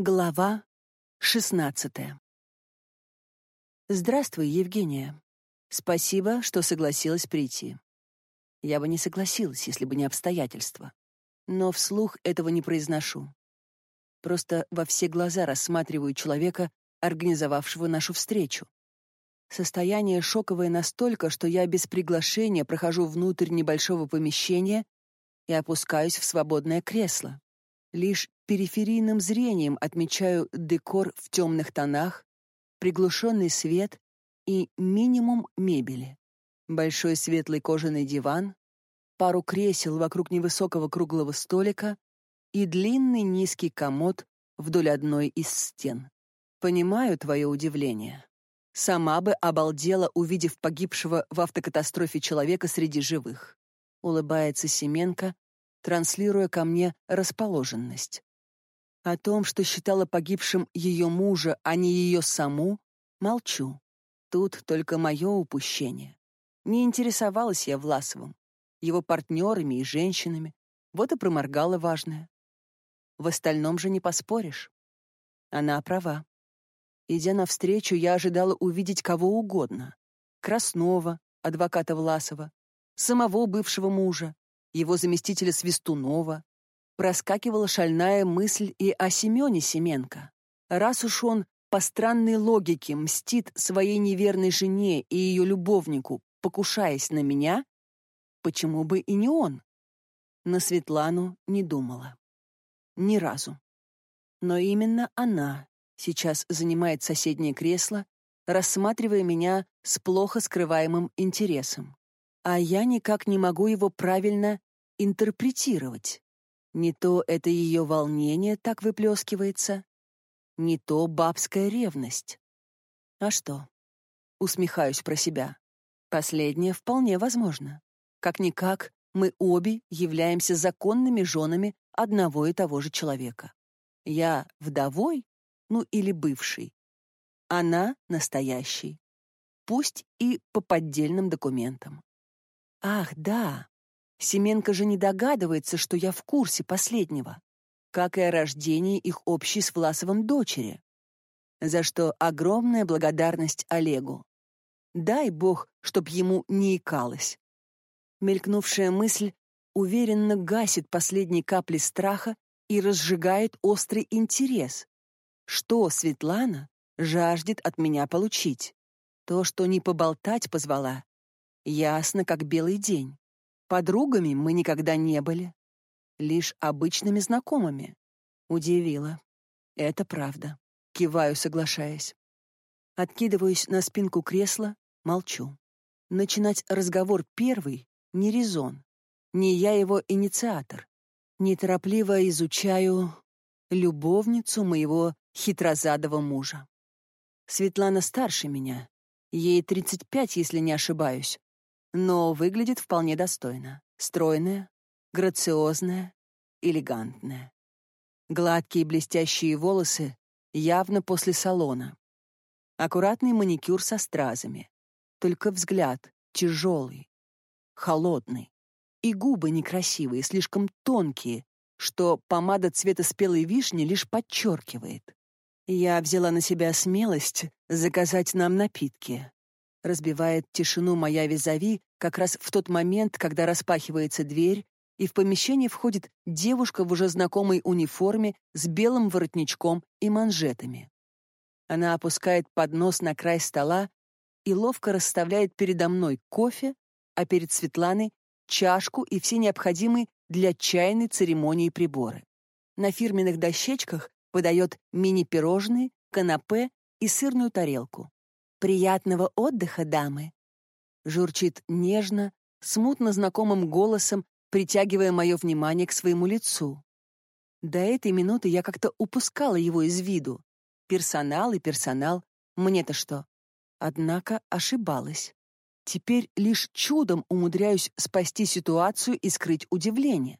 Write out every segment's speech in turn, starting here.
Глава шестнадцатая. Здравствуй, Евгения. Спасибо, что согласилась прийти. Я бы не согласилась, если бы не обстоятельства. Но вслух этого не произношу. Просто во все глаза рассматриваю человека, организовавшего нашу встречу. Состояние шоковое настолько, что я без приглашения прохожу внутрь небольшого помещения и опускаюсь в свободное кресло. Лишь периферийным зрением отмечаю декор в темных тонах, приглушенный свет и минимум мебели. Большой светлый кожаный диван, пару кресел вокруг невысокого круглого столика и длинный низкий комод вдоль одной из стен. Понимаю твое удивление. Сама бы обалдела, увидев погибшего в автокатастрофе человека среди живых. Улыбается Семенко, транслируя ко мне расположенность. О том, что считала погибшим ее мужа, а не ее саму, молчу. Тут только мое упущение. Не интересовалась я Власовым, его партнерами и женщинами, вот и проморгала важное. В остальном же не поспоришь. Она права. Идя навстречу, я ожидала увидеть кого угодно. Краснова, адвоката Власова, самого бывшего мужа, его заместителя Свистунова. Проскакивала шальная мысль и о Семене Семенко. Раз уж он по странной логике мстит своей неверной жене и ее любовнику, покушаясь на меня, почему бы и не он? На Светлану не думала. Ни разу. Но именно она сейчас занимает соседнее кресло, рассматривая меня с плохо скрываемым интересом а я никак не могу его правильно интерпретировать. Не то это ее волнение так выплескивается, не то бабская ревность. А что? Усмехаюсь про себя. Последнее вполне возможно. Как-никак, мы обе являемся законными женами одного и того же человека. Я вдовой, ну или бывший. Она настоящий. Пусть и по поддельным документам. Ах, да. Семенко же не догадывается, что я в курсе последнего, как и о рождении их общей с Власовым дочери. За что огромная благодарность Олегу. Дай бог, чтоб ему не икалось. Мелькнувшая мысль уверенно гасит последние капли страха и разжигает острый интерес. Что Светлана жаждет от меня получить? То, что не поболтать позвала, Ясно, как белый день. Подругами мы никогда не были. Лишь обычными знакомыми. Удивило. Это правда. Киваю, соглашаясь. Откидываюсь на спинку кресла, молчу. Начинать разговор первый — не резон. Не я его инициатор. Неторопливо изучаю любовницу моего хитрозадого мужа. Светлана старше меня. Ей 35, если не ошибаюсь но выглядит вполне достойно. Стройная, грациозная, элегантная. Гладкие блестящие волосы явно после салона. Аккуратный маникюр со стразами. Только взгляд тяжелый, холодный. И губы некрасивые, слишком тонкие, что помада цвета спелой вишни лишь подчеркивает. Я взяла на себя смелость заказать нам напитки. Разбивает тишину моя визави как раз в тот момент, когда распахивается дверь, и в помещение входит девушка в уже знакомой униформе с белым воротничком и манжетами. Она опускает поднос на край стола и ловко расставляет передо мной кофе, а перед Светланой чашку и все необходимые для чайной церемонии приборы. На фирменных дощечках подает мини-пирожные, канапе и сырную тарелку. «Приятного отдыха, дамы!» Журчит нежно, смутно знакомым голосом, притягивая мое внимание к своему лицу. До этой минуты я как-то упускала его из виду. Персонал и персонал, мне-то что? Однако ошибалась. Теперь лишь чудом умудряюсь спасти ситуацию и скрыть удивление.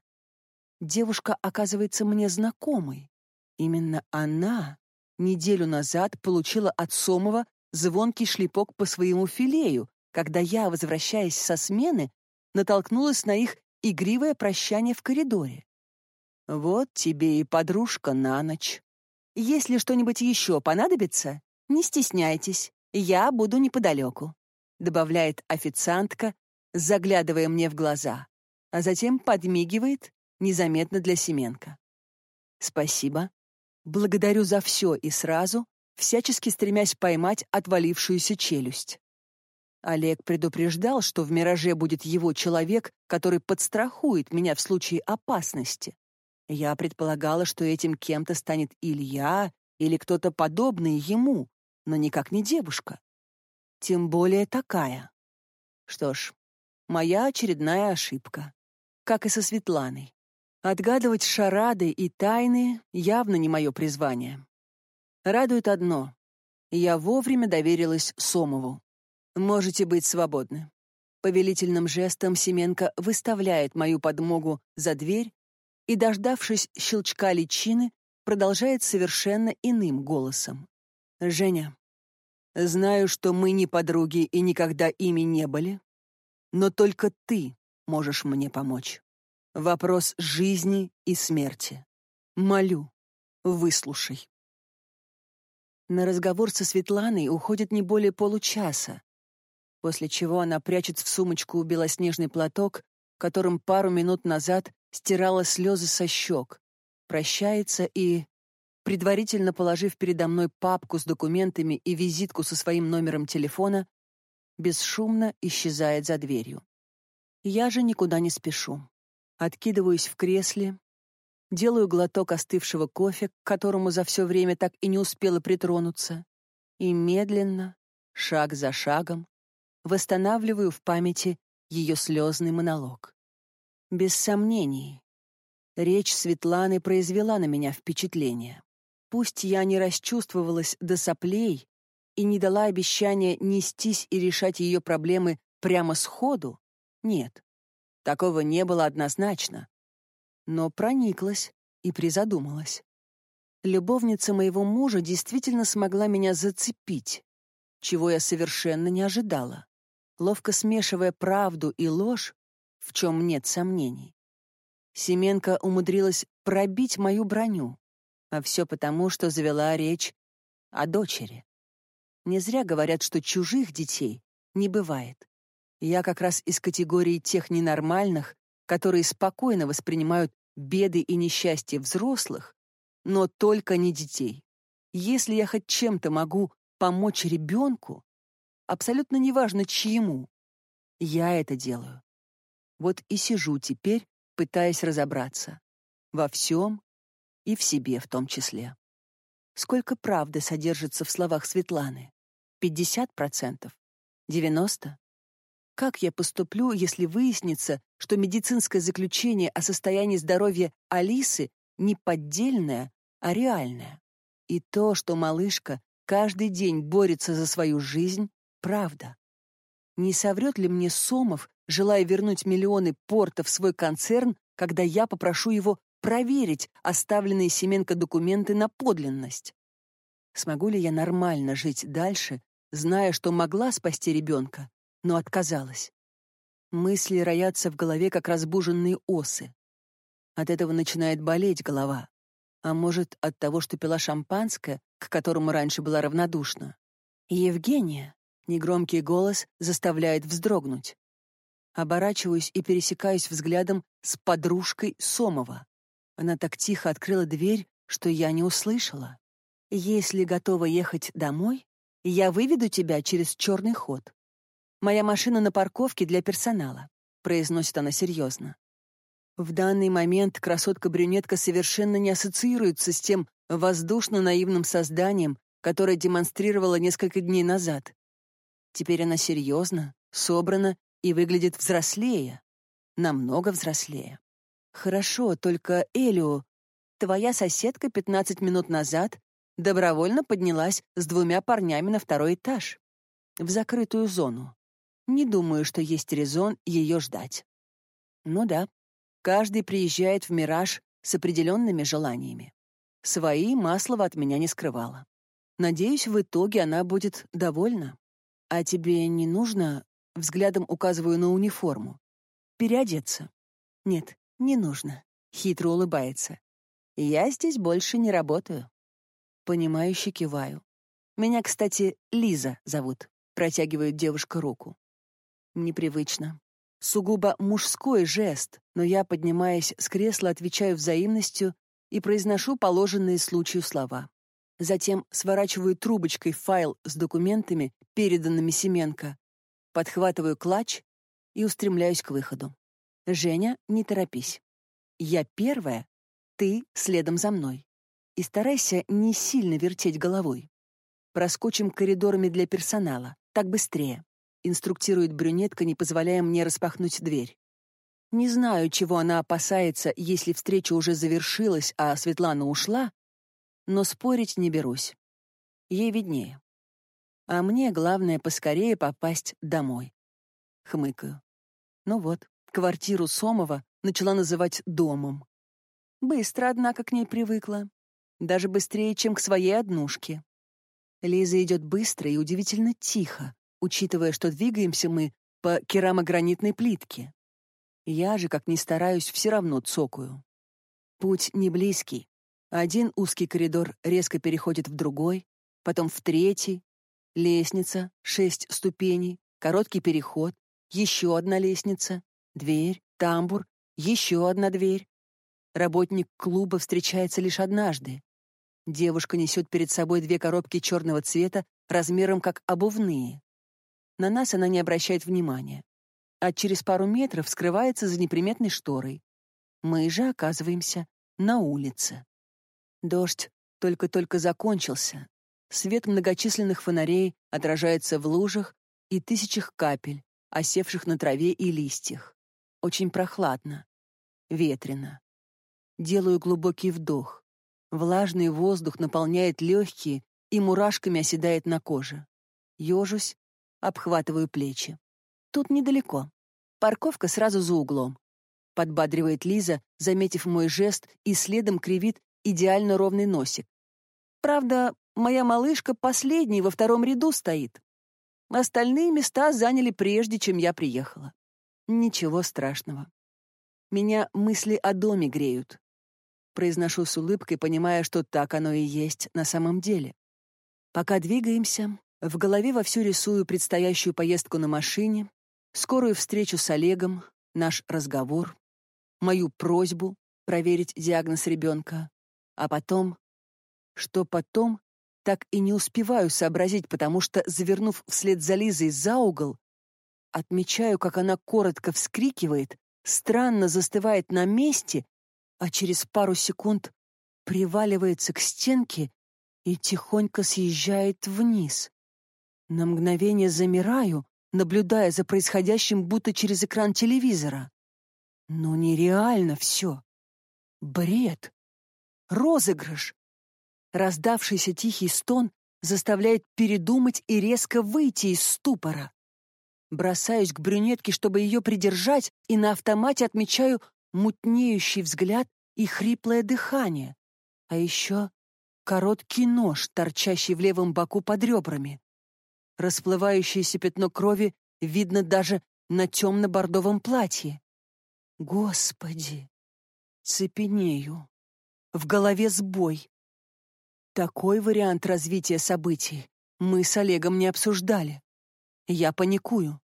Девушка оказывается мне знакомой. Именно она неделю назад получила от Сомова звонкий шлепок по своему филею, когда я, возвращаясь со смены, натолкнулась на их игривое прощание в коридоре. Вот тебе и подружка на ночь. Если что-нибудь еще понадобится, не стесняйтесь, я буду неподалеку», добавляет официантка, заглядывая мне в глаза, а затем подмигивает незаметно для Семенко. «Спасибо. Благодарю за все и сразу, всячески стремясь поймать отвалившуюся челюсть. Олег предупреждал, что в «Мираже» будет его человек, который подстрахует меня в случае опасности. Я предполагала, что этим кем-то станет Илья или кто-то подобный ему, но никак не девушка. Тем более такая. Что ж, моя очередная ошибка. Как и со Светланой. Отгадывать шарады и тайны явно не мое призвание. Радует одно. Я вовремя доверилась Сомову. Можете быть свободны. Повелительным жестом Семенко выставляет мою подмогу за дверь и, дождавшись щелчка личины, продолжает совершенно иным голосом. «Женя, знаю, что мы не подруги и никогда ими не были, но только ты можешь мне помочь. Вопрос жизни и смерти. Молю, выслушай». На разговор со Светланой уходит не более получаса, после чего она прячет в сумочку белоснежный платок, которым пару минут назад стирала слезы со щек, прощается и, предварительно положив передо мной папку с документами и визитку со своим номером телефона, бесшумно исчезает за дверью. Я же никуда не спешу. Откидываюсь в кресле, делаю глоток остывшего кофе, к которому за все время так и не успела притронуться, и медленно, шаг за шагом, восстанавливаю в памяти ее слезный монолог. Без сомнений, речь Светланы произвела на меня впечатление. Пусть я не расчувствовалась до соплей и не дала обещания нестись и решать ее проблемы прямо сходу, нет, такого не было однозначно. Но прониклась и призадумалась. Любовница моего мужа действительно смогла меня зацепить, чего я совершенно не ожидала ловко смешивая правду и ложь, в чем нет сомнений. Семенко умудрилась пробить мою броню, а все потому, что завела речь о дочери. Не зря говорят, что чужих детей не бывает. Я как раз из категории тех ненормальных, которые спокойно воспринимают беды и несчастья взрослых, но только не детей. Если я хоть чем-то могу помочь ребенку, абсолютно неважно чьему. Я это делаю. Вот и сижу теперь, пытаясь разобраться. Во всем и в себе в том числе. Сколько правды содержится в словах Светланы? 50%? 90%? Как я поступлю, если выяснится, что медицинское заключение о состоянии здоровья Алисы не поддельное, а реальное? И то, что малышка каждый день борется за свою жизнь, правда. Не соврет ли мне Сомов, желая вернуть миллионы порта в свой концерн, когда я попрошу его проверить оставленные Семенко документы на подлинность? Смогу ли я нормально жить дальше, зная, что могла спасти ребенка, но отказалась? Мысли роятся в голове, как разбуженные осы. От этого начинает болеть голова. А может, от того, что пила шампанское, к которому раньше была равнодушна. Евгения, Негромкий голос заставляет вздрогнуть. Оборачиваюсь и пересекаюсь взглядом с подружкой Сомова. Она так тихо открыла дверь, что я не услышала. «Если готова ехать домой, я выведу тебя через черный ход. Моя машина на парковке для персонала», — произносит она серьезно. В данный момент красотка-брюнетка совершенно не ассоциируется с тем воздушно-наивным созданием, которое демонстрировала несколько дней назад. Теперь она серьезна, собрана и выглядит взрослее. Намного взрослее. Хорошо, только Элио, твоя соседка 15 минут назад добровольно поднялась с двумя парнями на второй этаж. В закрытую зону. Не думаю, что есть резон ее ждать. Ну да, каждый приезжает в «Мираж» с определенными желаниями. Свои Маслова от меня не скрывала. Надеюсь, в итоге она будет довольна. «А тебе не нужно?» — взглядом указываю на униформу. «Переодеться?» «Нет, не нужно», — хитро улыбается. «Я здесь больше не работаю». Понимающе киваю. Меня, кстати, Лиза зовут. Протягивает девушка руку. Непривычно. Сугубо мужской жест, но я, поднимаясь с кресла, отвечаю взаимностью и произношу положенные случаю слова. Затем сворачиваю трубочкой файл с документами, переданными Семенко, подхватываю клатч и устремляюсь к выходу. «Женя, не торопись. Я первая, ты следом за мной. И старайся не сильно вертеть головой. Проскочим коридорами для персонала, так быстрее», инструктирует брюнетка, не позволяя мне распахнуть дверь. Не знаю, чего она опасается, если встреча уже завершилась, а Светлана ушла, но спорить не берусь. Ей виднее. А мне главное поскорее попасть домой. Хмыкаю. Ну вот, квартиру Сомова начала называть домом. Быстро, однако, к ней привыкла. Даже быстрее, чем к своей однушке. Лиза идет быстро и удивительно тихо, учитывая, что двигаемся мы по керамогранитной плитке. Я же, как ни стараюсь, все равно цокаю. Путь не близкий. Один узкий коридор резко переходит в другой, потом в третий, лестница, шесть ступеней, короткий переход, еще одна лестница, дверь, тамбур, еще одна дверь. Работник клуба встречается лишь однажды. Девушка несет перед собой две коробки черного цвета размером как обувные. На нас она не обращает внимания. А через пару метров скрывается за неприметной шторой. Мы же оказываемся на улице. Дождь только-только закончился. Свет многочисленных фонарей отражается в лужах и тысячах капель, осевших на траве и листьях. Очень прохладно, ветрено. Делаю глубокий вдох. Влажный воздух наполняет легкие и мурашками оседает на коже. Ёжусь, обхватываю плечи. Тут недалеко. Парковка сразу за углом. Подбадривает Лиза, заметив мой жест, и следом кривит идеально ровный носик. Правда, моя малышка последней во втором ряду стоит. Остальные места заняли прежде, чем я приехала. Ничего страшного. Меня мысли о доме греют. Произношу с улыбкой, понимая, что так оно и есть на самом деле. Пока двигаемся, в голове вовсю рисую предстоящую поездку на машине, скорую встречу с Олегом, наш разговор, мою просьбу проверить диагноз ребенка, а потом... Что потом, так и не успеваю сообразить, потому что, завернув вслед за Лизой за угол, отмечаю, как она коротко вскрикивает, странно застывает на месте, а через пару секунд приваливается к стенке и тихонько съезжает вниз. На мгновение замираю, наблюдая за происходящим будто через экран телевизора. Но нереально все. Бред. Розыгрыш. Раздавшийся тихий стон заставляет передумать и резко выйти из ступора. Бросаюсь к брюнетке, чтобы ее придержать, и на автомате отмечаю мутнеющий взгляд и хриплое дыхание. А еще короткий нож, торчащий в левом боку под ребрами. Расплывающееся пятно крови видно даже на темно-бордовом платье. Господи! Цепенею. В голове сбой. Такой вариант развития событий мы с Олегом не обсуждали. Я паникую.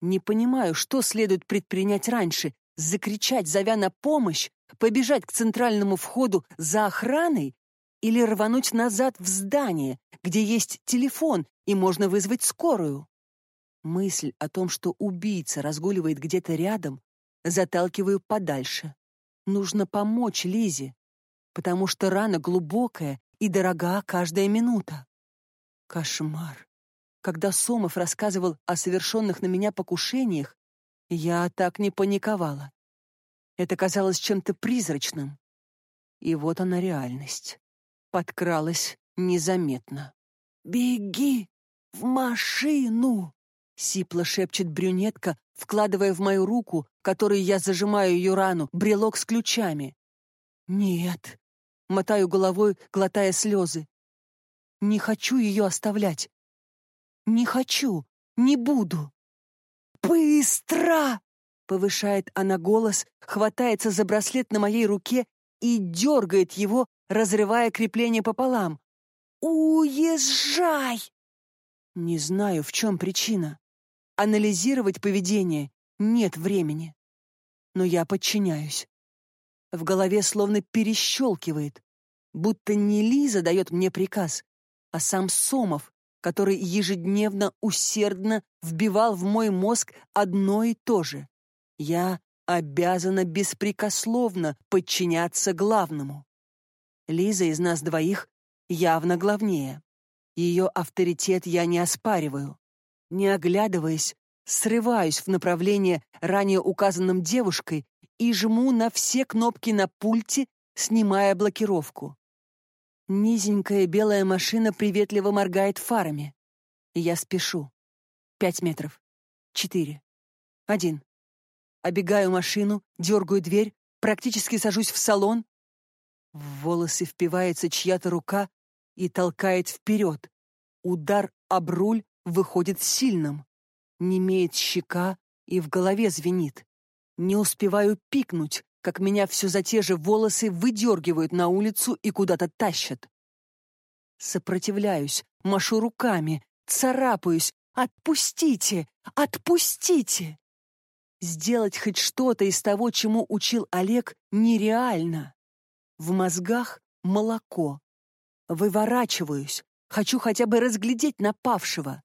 Не понимаю, что следует предпринять раньше — закричать, зовя на помощь, побежать к центральному входу за охраной или рвануть назад в здание, где есть телефон и можно вызвать скорую. Мысль о том, что убийца разгуливает где-то рядом, заталкиваю подальше. Нужно помочь Лизе, потому что рана глубокая и дорога каждая минута. Кошмар. Когда Сомов рассказывал о совершенных на меня покушениях, я так не паниковала. Это казалось чем-то призрачным. И вот она реальность. Подкралась незаметно. «Беги в машину!» — сипло шепчет брюнетка, вкладывая в мою руку, которой я зажимаю ее рану, брелок с ключами. «Нет», — мотаю головой, глотая слезы. «Не хочу ее оставлять. Не хочу, не буду». «Быстро!» — повышает она голос, хватается за браслет на моей руке и дергает его, разрывая крепление пополам. «Уезжай!» Не знаю, в чем причина. Анализировать поведение нет времени. Но я подчиняюсь. В голове словно перещелкивает, будто не Лиза дает мне приказ, а сам Сомов, который ежедневно усердно вбивал в мой мозг одно и то же. Я обязана беспрекословно подчиняться главному. Лиза из нас двоих явно главнее. Ее авторитет я не оспариваю. Не оглядываясь, срываюсь в направлении, ранее указанном девушкой, и жму на все кнопки на пульте, снимая блокировку. Низенькая белая машина приветливо моргает фарами. Я спешу. Пять метров. Четыре. Один. Обегаю машину, дергаю дверь, практически сажусь в салон. В волосы впивается чья-то рука и толкает вперед. Удар об руль выходит сильным. Немеет щека и в голове звенит. Не успеваю пикнуть, как меня все за те же волосы выдергивают на улицу и куда-то тащат. Сопротивляюсь, машу руками, царапаюсь. «Отпустите! Отпустите!» Сделать хоть что-то из того, чему учил Олег, нереально. В мозгах молоко. Выворачиваюсь, хочу хотя бы разглядеть напавшего.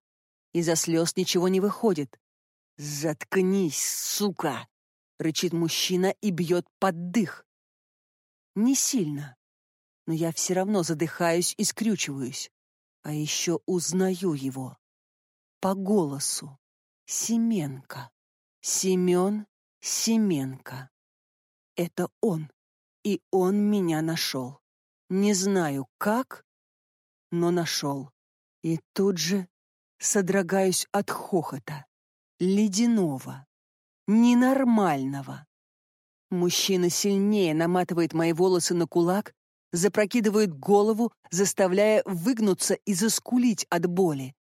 Из-за слез ничего не выходит. «Заткнись, сука!» — рычит мужчина и бьет под дых. Не сильно, но я все равно задыхаюсь и скрючиваюсь. А еще узнаю его. По голосу. Семенко. Семен Семенко. Это он. И он меня нашел. Не знаю, как, но нашел. И тут же содрогаюсь от хохота. Ледяного ненормального. Мужчина сильнее наматывает мои волосы на кулак, запрокидывает голову, заставляя выгнуться и заскулить от боли,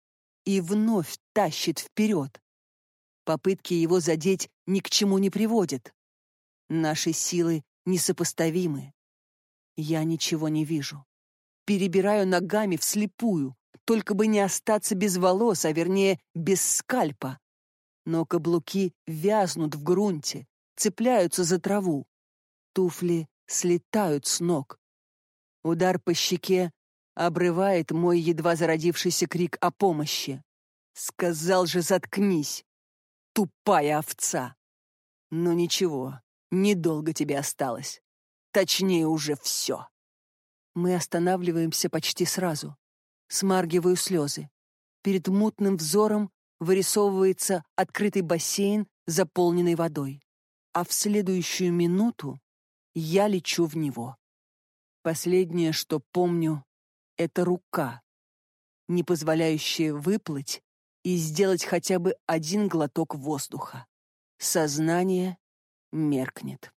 и вновь тащит вперед. Попытки его задеть ни к чему не приводят. Наши силы несопоставимы. Я ничего не вижу. Перебираю ногами вслепую, только бы не остаться без волос, а вернее без скальпа но каблуки вязнут в грунте, цепляются за траву. Туфли слетают с ног. Удар по щеке обрывает мой едва зародившийся крик о помощи. Сказал же, заткнись, тупая овца. Но ничего, недолго тебе осталось. Точнее, уже все. Мы останавливаемся почти сразу. Смаргиваю слезы. Перед мутным взором вырисовывается открытый бассейн, заполненный водой. А в следующую минуту я лечу в него. Последнее, что помню, это рука, не позволяющая выплыть и сделать хотя бы один глоток воздуха. Сознание меркнет.